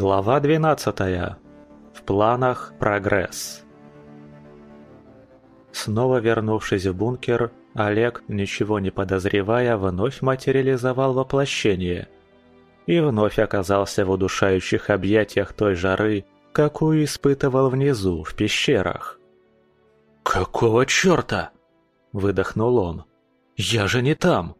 Глава 12. В планах прогресс. Снова вернувшись в бункер, Олег, ничего не подозревая, вновь материализовал воплощение. И вновь оказался в удушающих объятиях той жары, какую испытывал внизу, в пещерах. «Какого черта?» – выдохнул он. «Я же не там!»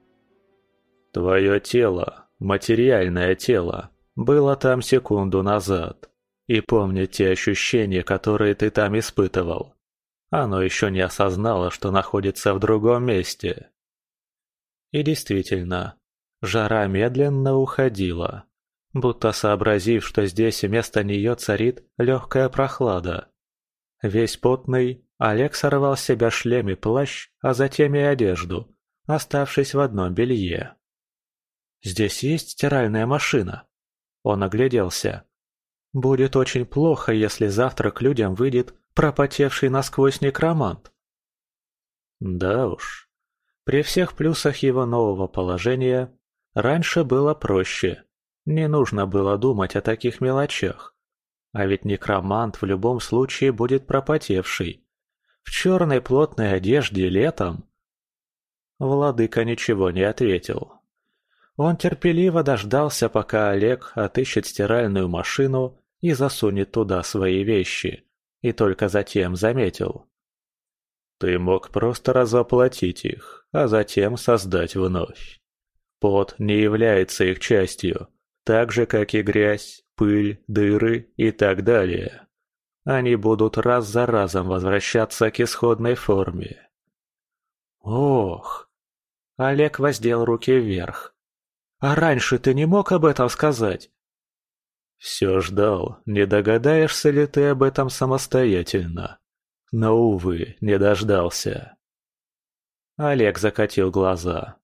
«Твое тело, материальное тело, было там секунду назад. И помни те ощущения, которые ты там испытывал. Оно еще не осознало, что находится в другом месте. И действительно, жара медленно уходила, будто сообразив, что здесь вместо нее царит легкая прохлада. Весь потный, Олег сорвал с себя шлем и плащ, а затем и одежду, оставшись в одном белье. «Здесь есть стиральная машина?» Он огляделся. «Будет очень плохо, если завтра к людям выйдет пропотевший насквозь некромант». Да уж, при всех плюсах его нового положения раньше было проще. Не нужно было думать о таких мелочах. А ведь некромант в любом случае будет пропотевший. В черной плотной одежде летом. Владыка ничего не ответил. Он терпеливо дождался, пока Олег отыщет стиральную машину и засунет туда свои вещи, и только затем заметил. «Ты мог просто разоплатить их, а затем создать вновь. Пот не является их частью, так же, как и грязь, пыль, дыры и так далее. Они будут раз за разом возвращаться к исходной форме». «Ох!» Олег воздел руки вверх, а раньше ты не мог об этом сказать?» «Все ждал, не догадаешься ли ты об этом самостоятельно. Но, увы, не дождался». Олег закатил глаза.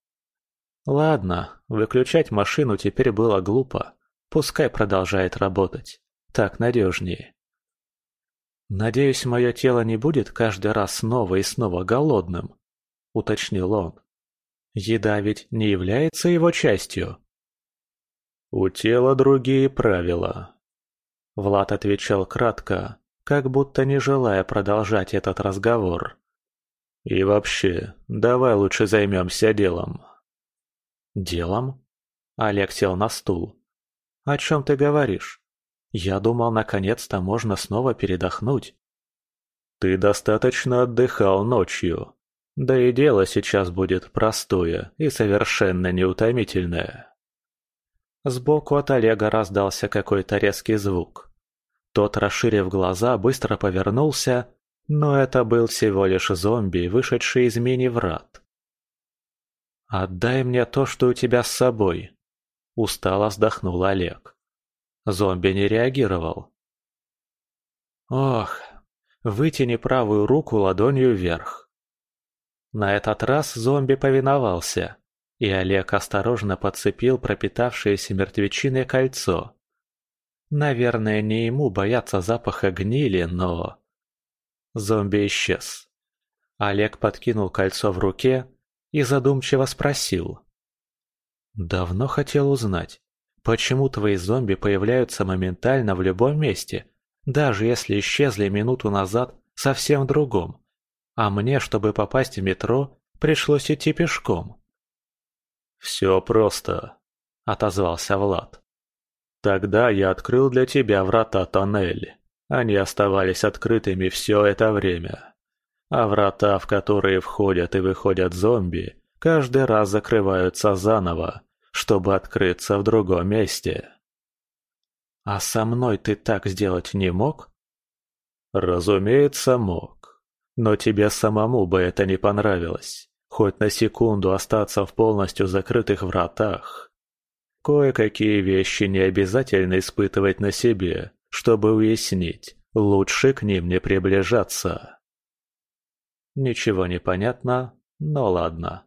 «Ладно, выключать машину теперь было глупо. Пускай продолжает работать. Так надежнее». «Надеюсь, мое тело не будет каждый раз снова и снова голодным», — уточнил он. Еда ведь не является его частью. У тела другие правила. Влад отвечал кратко, как будто не желая продолжать этот разговор. И вообще, давай лучше займемся делом. Делом? Олег сел на стул. О чем ты говоришь? Я думал, наконец-то можно снова передохнуть. Ты достаточно отдыхал ночью. Да и дело сейчас будет простое и совершенно неутомительное. Сбоку от Олега раздался какой-то резкий звук. Тот, расширив глаза, быстро повернулся, но это был всего лишь зомби, вышедший из мини-врат. «Отдай мне то, что у тебя с собой», – устало вздохнул Олег. Зомби не реагировал. «Ох, вытяни правую руку ладонью вверх. На этот раз зомби повиновался, и Олег осторожно подцепил пропитавшееся мертвечиной кольцо. Наверное, не ему бояться запаха гнили, но... Зомби исчез. Олег подкинул кольцо в руке и задумчиво спросил. «Давно хотел узнать, почему твои зомби появляются моментально в любом месте, даже если исчезли минуту назад совсем в другом?» А мне, чтобы попасть в метро, пришлось идти пешком. «Все просто», — отозвался Влад. «Тогда я открыл для тебя врата тоннель. Они оставались открытыми все это время. А врата, в которые входят и выходят зомби, каждый раз закрываются заново, чтобы открыться в другом месте». «А со мной ты так сделать не мог?» «Разумеется, мог. Но тебе самому бы это не понравилось. Хоть на секунду остаться в полностью закрытых вратах. Кое-какие вещи не обязательно испытывать на себе, чтобы уяснить, лучше к ним не приближаться. Ничего не понятно, но ладно.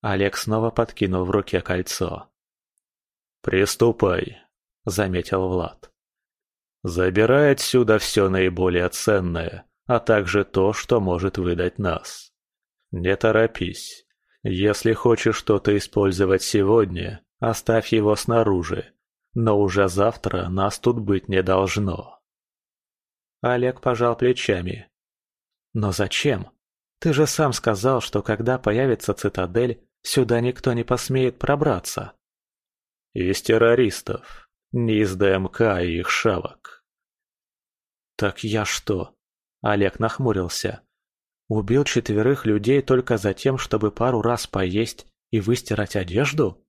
Олег снова подкинул в руке кольцо. «Приступай», — заметил Влад. «Забирай отсюда все наиболее ценное, а также то, что может выдать нас. Не торопись. Если хочешь что-то использовать сегодня, оставь его снаружи. но уже завтра нас тут быть не должно. Олег пожал плечами. Но зачем? Ты же сам сказал, что когда появится цитадель, сюда никто не посмеет пробраться. Из террористов, не из ДМК и их шавок. Так я что? Олег нахмурился. Убил четверых людей только за тем, чтобы пару раз поесть и выстирать одежду?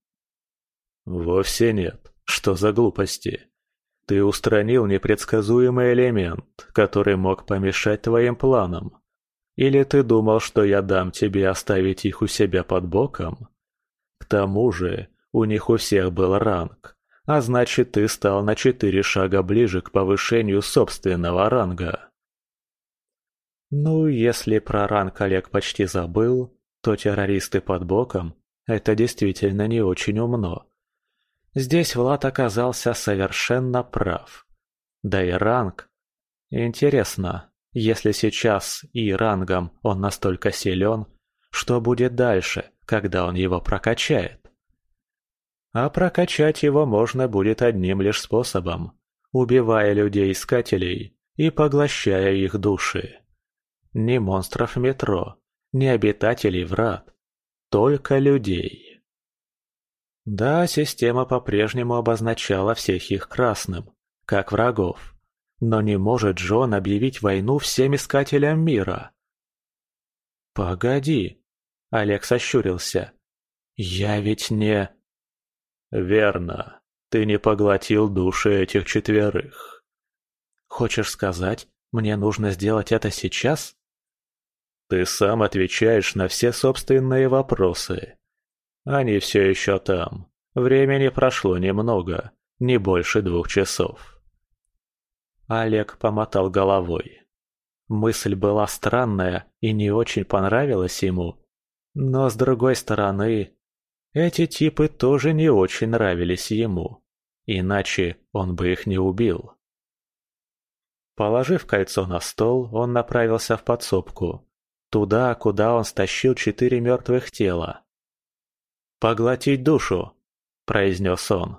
Вовсе нет. Что за глупости? Ты устранил непредсказуемый элемент, который мог помешать твоим планам. Или ты думал, что я дам тебе оставить их у себя под боком? К тому же, у них у всех был ранг, а значит, ты стал на четыре шага ближе к повышению собственного ранга. Ну, если про ранг Олег почти забыл, то террористы под боком – это действительно не очень умно. Здесь Влад оказался совершенно прав. Да и ранг. Интересно, если сейчас и рангом он настолько силен, что будет дальше, когда он его прокачает? А прокачать его можно будет одним лишь способом – убивая людей-искателей и поглощая их души. Ни монстров метро, ни обитателей врат, только людей. Да, система по-прежнему обозначала всех их красным, как врагов. Но не может Джон объявить войну всем искателям мира. «Погоди», — Олег сощурился. «Я ведь не...» «Верно. Ты не поглотил души этих четверых». «Хочешь сказать, мне нужно сделать это сейчас?» «Ты сам отвечаешь на все собственные вопросы. Они все еще там. Времени прошло немного, не больше двух часов». Олег помотал головой. Мысль была странная и не очень понравилась ему. Но с другой стороны, эти типы тоже не очень нравились ему, иначе он бы их не убил. Положив кольцо на стол, он направился в подсобку, туда, куда он стащил четыре мертвых тела. «Поглотить душу», – произнес он.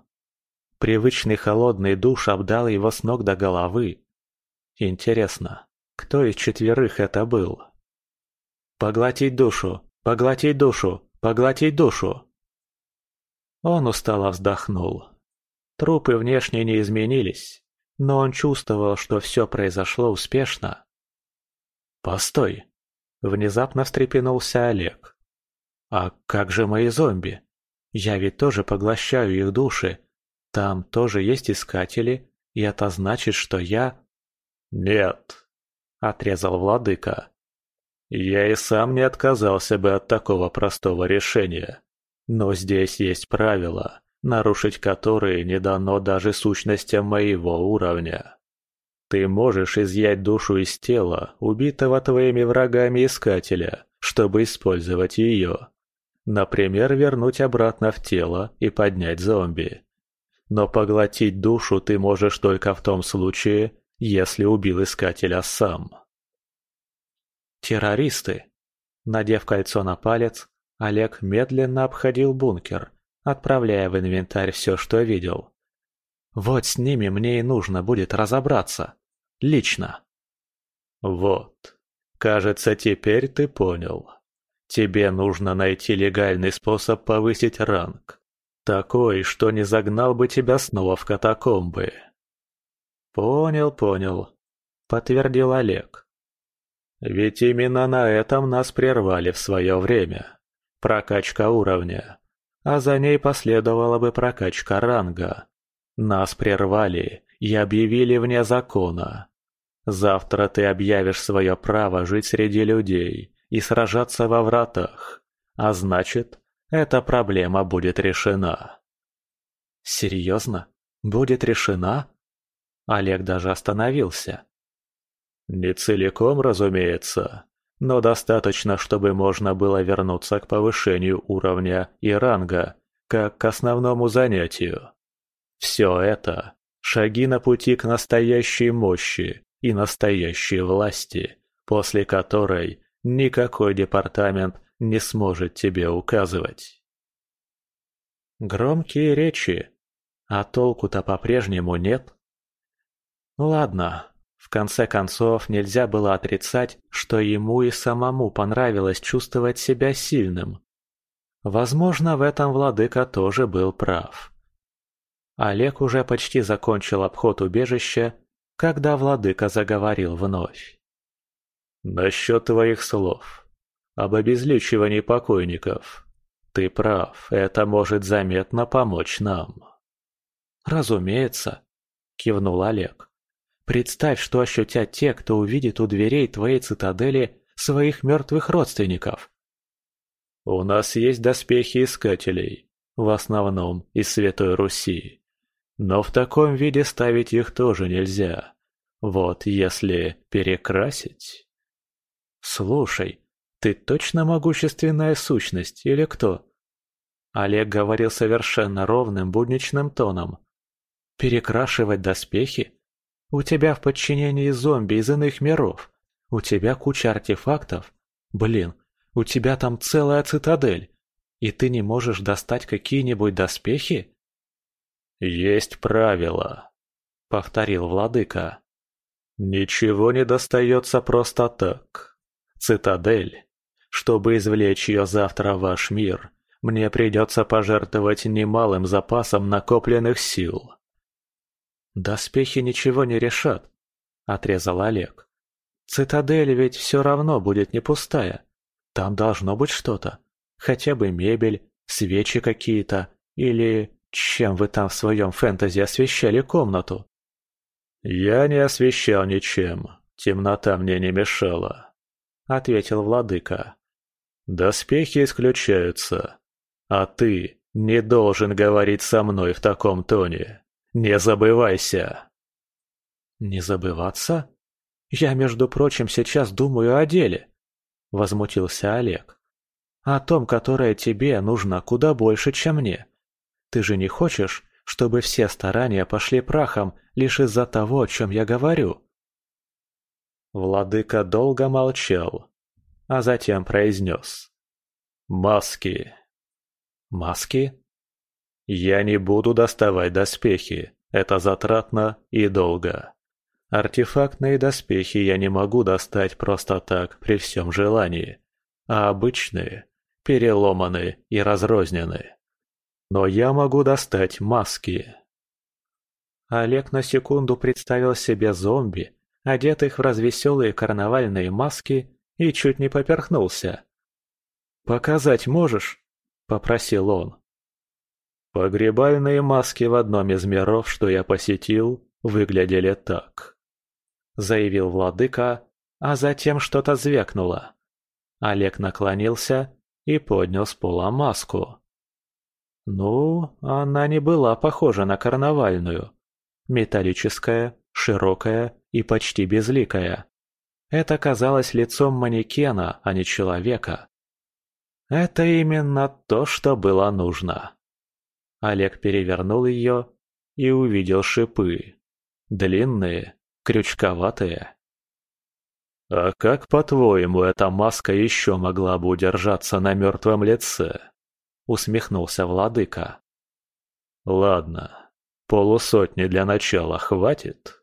Привычный холодный душ обдал его с ног до головы. Интересно, кто из четверых это был? «Поглотить душу! Поглотить душу! Поглотить душу!» Он устало вздохнул. Трупы внешне не изменились, но он чувствовал, что все произошло успешно. «Постой!» – внезапно встрепенулся Олег. «А как же мои зомби? Я ведь тоже поглощаю их души. Там тоже есть искатели, и это значит, что я...» «Нет», – отрезал владыка. «Я и сам не отказался бы от такого простого решения. Но здесь есть правила, нарушить которые не дано даже сущностям моего уровня. Ты можешь изъять душу из тела, убитого твоими врагами искателя, чтобы использовать ее. Например, вернуть обратно в тело и поднять зомби. Но поглотить душу ты можешь только в том случае, если убил искателя сам. Террористы. Надев кольцо на палец, Олег медленно обходил бункер, отправляя в инвентарь все, что видел. Вот с ними мне и нужно будет разобраться. Лично. Вот. Кажется, теперь ты понял. Тебе нужно найти легальный способ повысить ранг. Такой, что не загнал бы тебя снова в катакомбы. Понял, понял. Подтвердил Олег. Ведь именно на этом нас прервали в свое время. Прокачка уровня. А за ней последовала бы прокачка ранга. Нас прервали и объявили вне закона. Завтра ты объявишь свое право жить среди людей и сражаться во вратах. А значит, эта проблема будет решена. Серьезно? Будет решена? Олег даже остановился. Не целиком, разумеется но достаточно, чтобы можно было вернуться к повышению уровня и ранга, как к основному занятию. Все это – шаги на пути к настоящей мощи и настоящей власти, после которой никакой департамент не сможет тебе указывать. Громкие речи. А толку-то по-прежнему нет. Ладно, в конце концов нельзя было отрицать, что ему и самому понравилось чувствовать себя сильным. Возможно, в этом владыка тоже был прав. Олег уже почти закончил обход убежища, когда владыка заговорил вновь. «Насчет твоих слов. Об обезличивании покойников. Ты прав, это может заметно помочь нам». «Разумеется», — кивнул Олег. «Представь, что ощутят те, кто увидит у дверей твоей цитадели своих мертвых родственников». «У нас есть доспехи искателей, в основном из Святой Руси. Но в таком виде ставить их тоже нельзя. Вот если перекрасить...» «Слушай, ты точно могущественная сущность или кто?» Олег говорил совершенно ровным будничным тоном, Перекрашивать доспехи? У тебя в подчинении зомби из иных миров. У тебя куча артефактов. Блин, у тебя там целая цитадель. И ты не можешь достать какие-нибудь доспехи? Есть правило, повторил владыка. Ничего не достается просто так. Цитадель. Чтобы извлечь ее завтра в ваш мир, мне придется пожертвовать немалым запасом накопленных сил. «Доспехи ничего не решат», — отрезал Олег. «Цитадель ведь все равно будет не пустая. Там должно быть что-то. Хотя бы мебель, свечи какие-то или чем вы там в своем фэнтези освещали комнату?» «Я не освещал ничем. Темнота мне не мешала», — ответил владыка. «Доспехи исключаются. А ты не должен говорить со мной в таком тоне». «Не забывайся!» «Не забываться? Я, между прочим, сейчас думаю о деле», — возмутился Олег. «О том, которое тебе нужно куда больше, чем мне. Ты же не хочешь, чтобы все старания пошли прахом лишь из-за того, о чем я говорю?» Владыка долго молчал, а затем произнес. «Маски». «Маски?» Я не буду доставать доспехи. Это затратно и долго. Артефактные доспехи я не могу достать просто так при всем желании. А обычные переломаны и разрознены. Но я могу достать маски. Олег на секунду представил себе зомби, одетых в развеселые карнавальные маски, и чуть не поперхнулся. «Показать можешь?» – попросил он. Погребальные маски в одном из миров, что я посетил, выглядели так. Заявил владыка, а затем что-то звякнуло. Олег наклонился и поднял с пола маску. Ну, она не была похожа на карнавальную. Металлическая, широкая и почти безликая. Это казалось лицом манекена, а не человека. Это именно то, что было нужно. Олег перевернул ее и увидел шипы. Длинные, крючковатые. «А как, по-твоему, эта маска еще могла бы удержаться на мертвом лице?» — усмехнулся владыка. «Ладно, полусотни для начала хватит?»